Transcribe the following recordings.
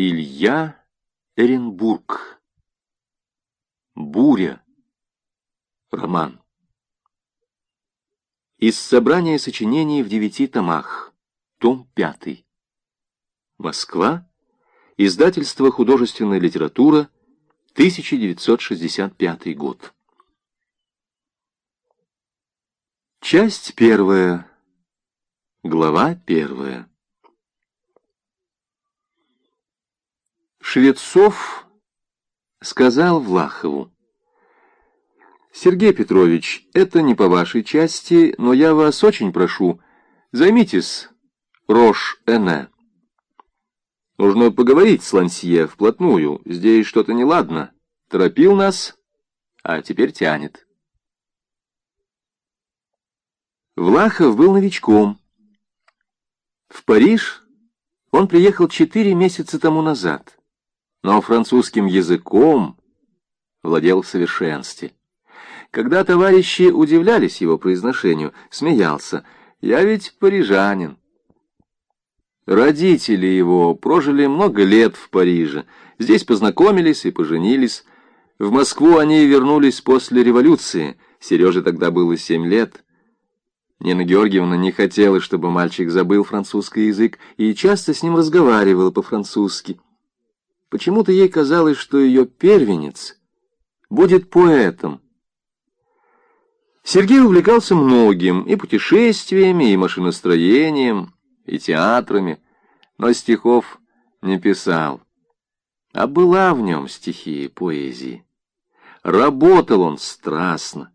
Илья Эренбург. Буря. Роман. Из собрания сочинений в девяти томах. Том пятый. Москва. Издательство «Художественная литература», 1965 год. Часть первая. Глава первая. Швецов сказал Влахову. «Сергей Петрович, это не по вашей части, но я вас очень прошу, займитесь Рош-Эне. Нужно поговорить с Лансье вплотную, здесь что-то неладно. Торопил нас, а теперь тянет». Влахов был новичком. В Париж он приехал четыре месяца тому назад но французским языком владел в совершенстве. Когда товарищи удивлялись его произношению, смеялся. «Я ведь парижанин». Родители его прожили много лет в Париже. Здесь познакомились и поженились. В Москву они вернулись после революции. Сереже тогда было семь лет. Нина Георгиевна не хотела, чтобы мальчик забыл французский язык, и часто с ним разговаривала по-французски. Почему-то ей казалось, что ее первенец будет поэтом. Сергей увлекался многим, и путешествиями, и машиностроением, и театрами, но стихов не писал. А была в нем стихия поэзии. Работал он страстно,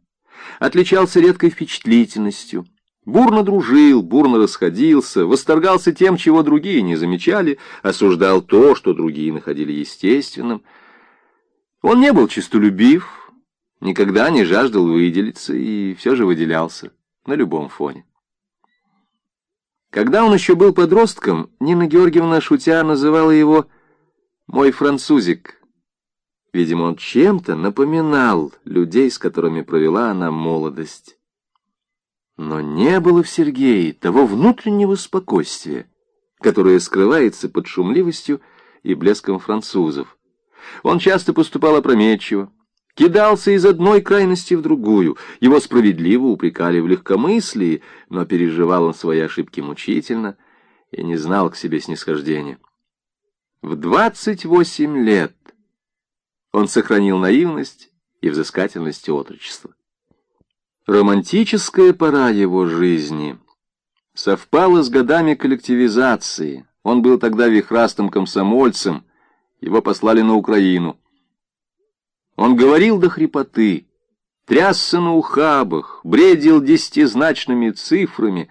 отличался редкой впечатлительностью, Бурно дружил, бурно расходился, восторгался тем, чего другие не замечали, осуждал то, что другие находили естественным. Он не был честолюбив, никогда не жаждал выделиться и все же выделялся на любом фоне. Когда он еще был подростком, Нина Георгиевна, шутя, называла его «мой французик». Видимо, он чем-то напоминал людей, с которыми провела она молодость. Но не было в Сергее того внутреннего спокойствия, которое скрывается под шумливостью и блеском французов. Он часто поступал опрометчиво, кидался из одной крайности в другую, его справедливо упрекали в легкомыслии, но переживал он свои ошибки мучительно и не знал к себе снисхождения. В двадцать восемь лет он сохранил наивность и взыскательность отрочества. Романтическая пора его жизни совпала с годами коллективизации. Он был тогда вихрастым комсомольцем, его послали на Украину. Он говорил до хрипоты, трясся на ухабах, бредил десятизначными цифрами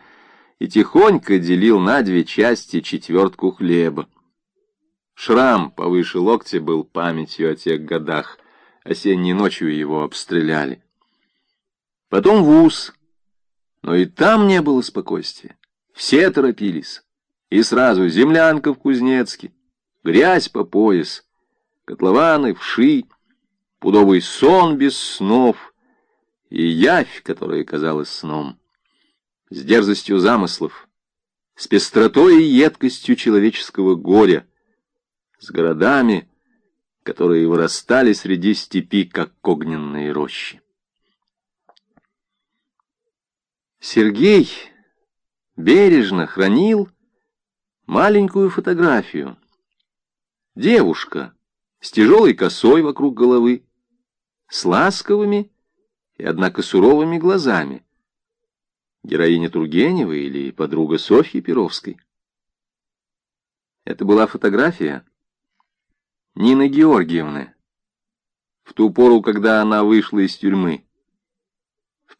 и тихонько делил на две части четвертку хлеба. Шрам повыше локтя был памятью о тех годах. Осенней ночью его обстреляли. Потом вуз. Но и там не было спокойствия. Все торопились. И сразу землянка в Кузнецке, грязь по пояс, котлованы, вши, пудовый сон без снов и явь, которая казалась сном. С дерзостью замыслов, с пестротой и едкостью человеческого горя, с городами, которые вырастали среди степи, как огненные рощи. Сергей бережно хранил маленькую фотографию. Девушка с тяжелой косой вокруг головы, с ласковыми и, однако, суровыми глазами. Героиня Тургенева или подруга Софьи Перовской. Это была фотография Нины Георгиевны в ту пору, когда она вышла из тюрьмы.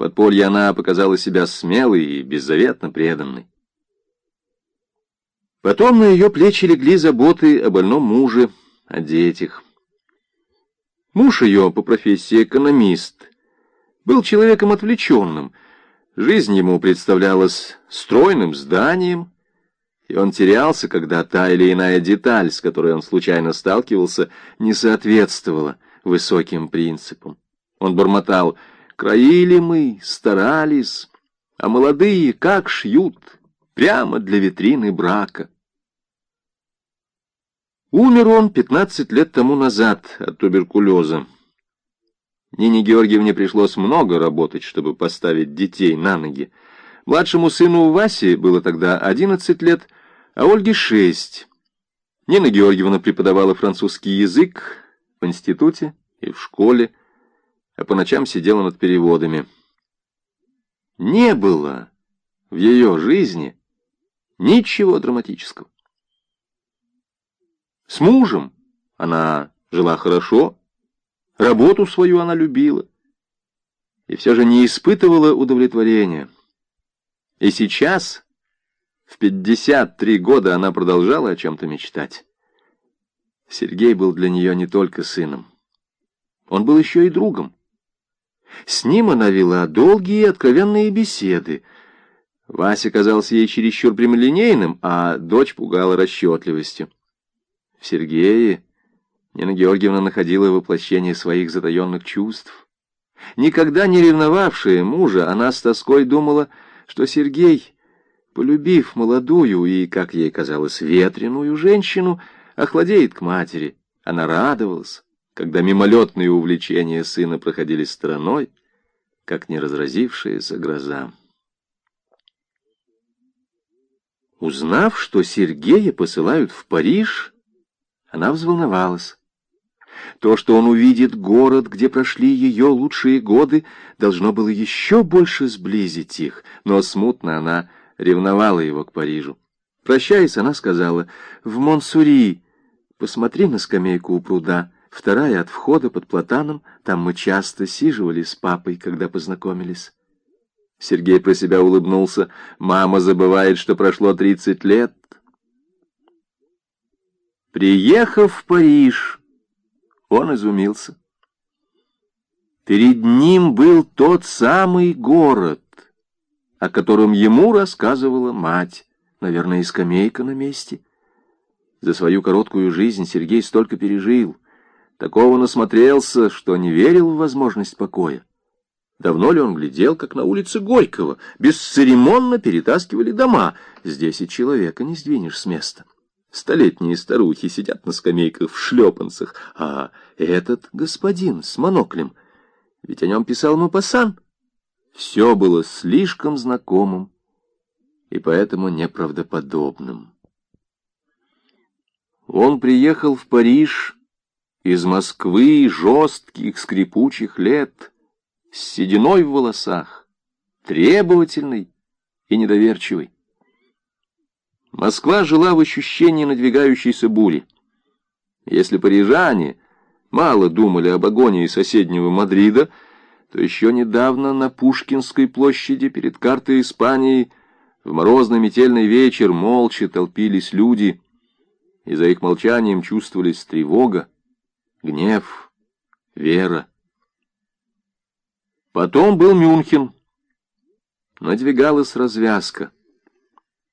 Подполье она показала себя смелой и беззаветно преданной. Потом на ее плечи легли заботы о больном муже, о детях. Муж ее по профессии экономист. Был человеком отвлеченным. Жизнь ему представлялась стройным зданием, и он терялся, когда та или иная деталь, с которой он случайно сталкивался, не соответствовала высоким принципам. Он бормотал Краили мы, старались, а молодые как шьют, прямо для витрины брака. Умер он 15 лет тому назад от туберкулеза. Нине Георгиевне пришлось много работать, чтобы поставить детей на ноги. Младшему сыну Васе было тогда 11 лет, а Ольге 6. Нина Георгиевна преподавала французский язык в институте и в школе, а по ночам сидела над переводами. Не было в ее жизни ничего драматического. С мужем она жила хорошо, работу свою она любила и все же не испытывала удовлетворения. И сейчас, в 53 года, она продолжала о чем-то мечтать. Сергей был для нее не только сыном. Он был еще и другом. С ним она вела долгие откровенные беседы. Вася казался ей чересчур прямолинейным, а дочь пугала расчетливостью. В Сергее Нина Георгиевна находила воплощение своих затаенных чувств. Никогда не ревновавшая мужа, она с тоской думала, что Сергей, полюбив молодую и, как ей казалось, ветреную женщину, охладеет к матери. Она радовалась, когда мимолетные увлечения сына проходили стороной, как не разразившаяся гроза. Узнав, что Сергея посылают в Париж, она взволновалась. То, что он увидит город, где прошли ее лучшие годы, должно было еще больше сблизить их, но смутно она ревновала его к Парижу. Прощаясь, она сказала, «В Монсури, посмотри на скамейку у пруда, вторая от входа под платаном, там мы часто сиживали с папой, когда познакомились». Сергей про себя улыбнулся, «Мама забывает, что прошло тридцать лет». Приехав в Париж, он изумился. Перед ним был тот самый город, о котором ему рассказывала мать, наверное, и скамейка на месте. За свою короткую жизнь Сергей столько пережил, такого насмотрелся, что не верил в возможность покоя. Давно ли он глядел, как на улице Горького, бесцеремонно перетаскивали дома, здесь и человека не сдвинешь с места. Столетние старухи сидят на скамейках в шлепанцах, а этот господин с моноклем, ведь о нем писал Мапасан. Все было слишком знакомым и поэтому неправдоподобным. Он приехал в Париж из Москвы жестких скрипучих лет, с сединой в волосах, требовательный и недоверчивый. Москва жила в ощущении надвигающейся бури. Если парижане мало думали об агонии соседнего Мадрида, то еще недавно на Пушкинской площади перед картой Испании в морозный метельный вечер молча толпились люди, и за их молчанием чувствовались тревога, гнев, вера. Потом был Мюнхен. Надвигалась развязка.